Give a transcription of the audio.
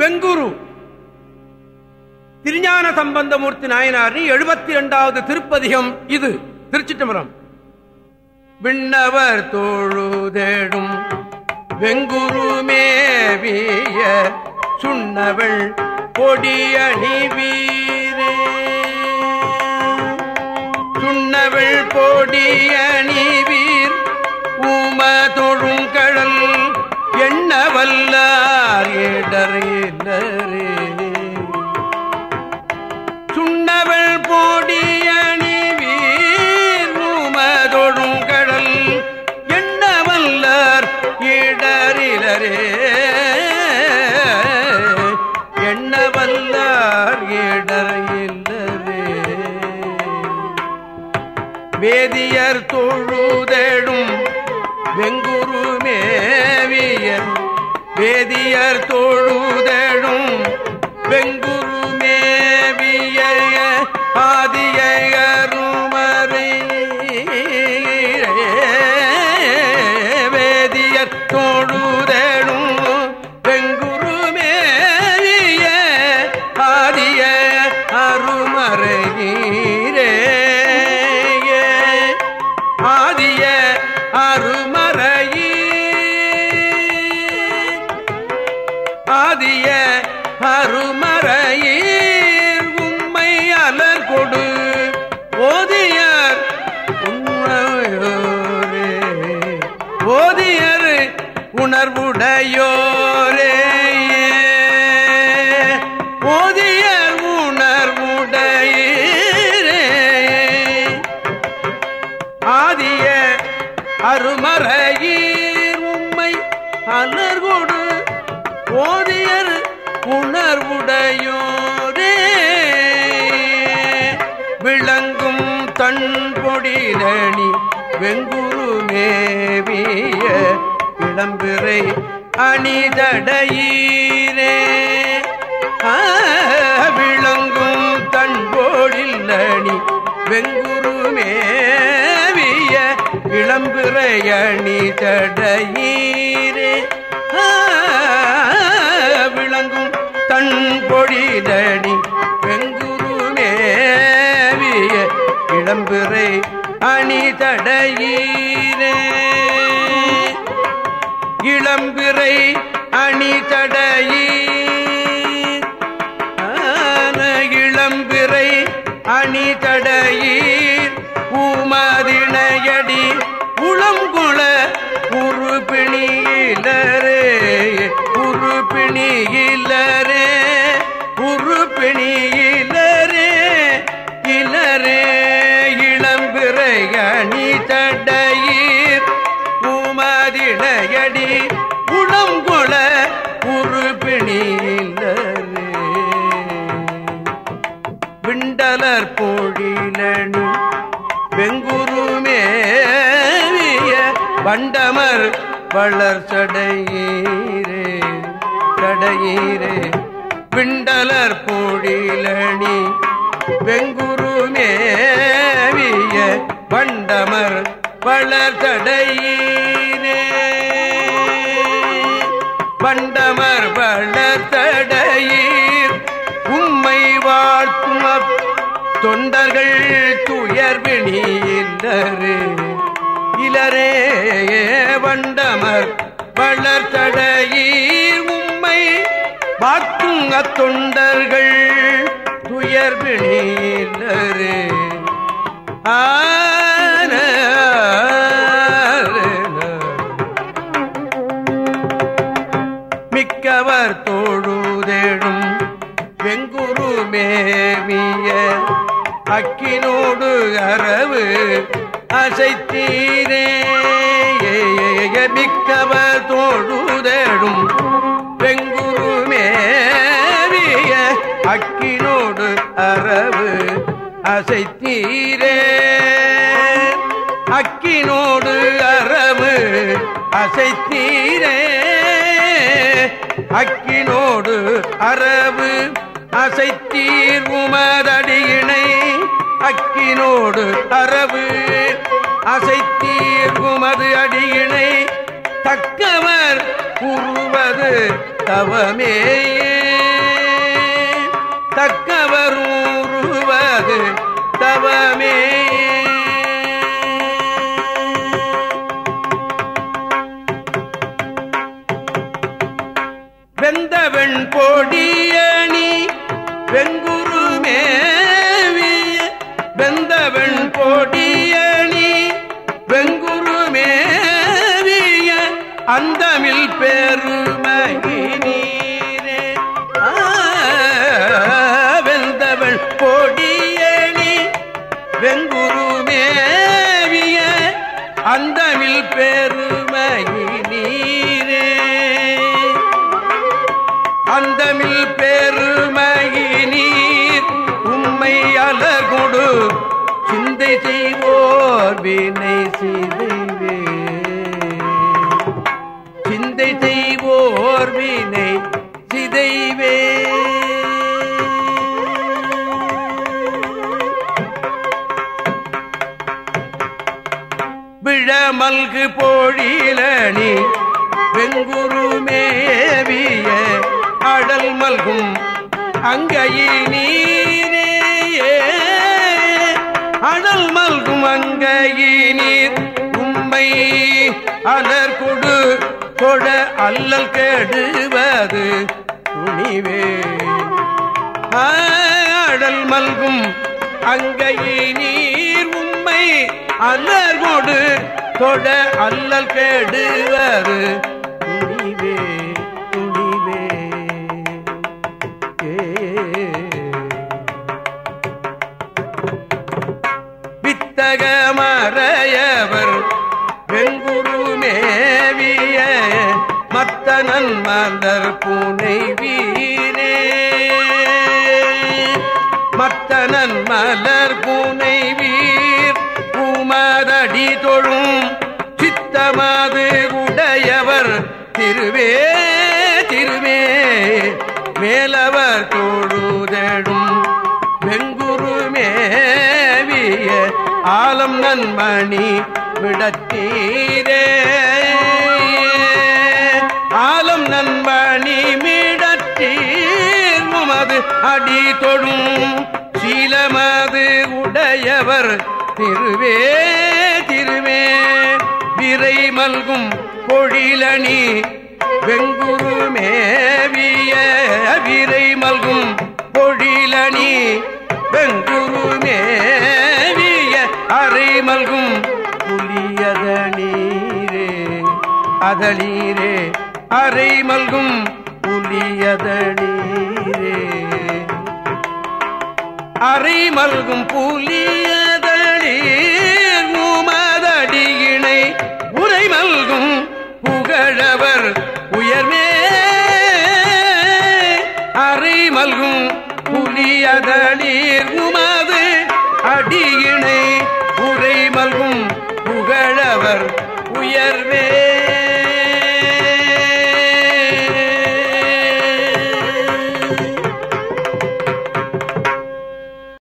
வெங்குரு. திருஞான சம்பந்தமூர்த்தி நாயனார் எழுபத்தி இரண்டாவது திருப்பதிகம் இது. திருச்சிட்டம்பரம் விண்ணவர் தோழுதேடும். வெங்குருமேவிய சுண்ணவள் பொடியணி வீரே சுண்ணவள் பொடியணி வீர் ஊம தொழுங்கடல் எண்ண வல்லார் இடரே வேதியர் தொழுதேடும் வெங்குரு மேவிய வேதியர் தொழுதேடும் வெங்குரு மேவிய உடையோரே ஓதியர் உணர்வுடையரே ஆதிய அருமறையீர் உம்மை அலர்கொடு ஓதியர் உணர்வுடையோரே விளங்கும் தன் பொடிலணி வெங்குரு மேவிய இளம்பிறை அணிதடையீரே விளங்கும் தன்போழில் பொடிலணி வெங்குருமேவிய மேவிய அணிதடையீரே விளங்கும் தன் வெங்குருமேவிய வெங்குரு மேவிய இளம்பிறை அணி இளம்பிறை அணி தடையீர். ஆன இளம்பிறை அணி சடையீரே விண்டலர் போழிலணி வெங்குருமேவிய வண்டமர் வளர் சடையீரே வண்டமர் வளர் உம்மை வாழ்த்தும் தொண்டர்கள் துயர்வினியின்றே இளரே வண்டமர் வளர்த்தடையீர் உம்மை காக்கும் அத்தொண்டர்கள் துயர்வினியில்லரே ஆன மிக்கவர் தோழுதேடும் வெங்குரு மேவிய அக்கினோடு அரவு அசைத்தீரே மிக்கவர் தோழுதேடும் அரவு அசைத்தீரே. அக்கினோடு அரவு அசைத்தீரே. அக்கினோடு அரவு அசைத்தீர் உமதடியினை. அக்கினோடு அரவு அசைத்தீர் உமது அடியினை. தக்கவர் கூறுவது தவமேயே. தக்க வெந்தவெண் பொடியணி வெங்குருமேவிய அந்தமில் பெருமகினீரே வெந்தவள் பொடியணி வெங்குருமேவிய அந்தமில் பெருமகினீரே அந்தமில் பெருமகினீர் உம்மை அலகுடு சிந்தை செய்வோர் வினை செய்வே சிந்தை செய்வோர் வினை சிதைவே விழமல்கு போழிலணி வெங்குருமேவிய அடல் மல்கும் அங்கையினீ அங்கையினீர் உண்மை அலர் கொடு கொட அல்லல் கெடுவது துணிவே. அடல் மல்கும் அங்கையினீர் உம்மை அல்லர் கொடு தொட அல்லல் கெடுவது மத்தனன் மாந்தர் பூனை வீரே. மத்தனன் மலர் பூனை வீர் பூமரடி தொழும் சித்தமாது உடையவர் திருவே திருவே. மேலவர் தொழுதடும் வெங்குருமேவிய ஆலம் நன்மணி விடத்தீரே. ஆலம் நண்பணி மீடற்றீர் முமது அடி தொழும் சீலமது உடையவர் திருவே திருவே. விரை மல்கும் பொழிலணி வெங்குருமேவிய விரை மல்கும் பொழிலணி வெங்குருமேவிய அரை மல்கும் புலியதனீரே அதளீரே. அரை மல்கும் புலியத நீரே அரை மல்கும் புலியதளீர் மூமதடியினை உரை மல்கும் புகழவர் உயர்மே. அரை மல்கும் புலியதளீர் உமது அடியினை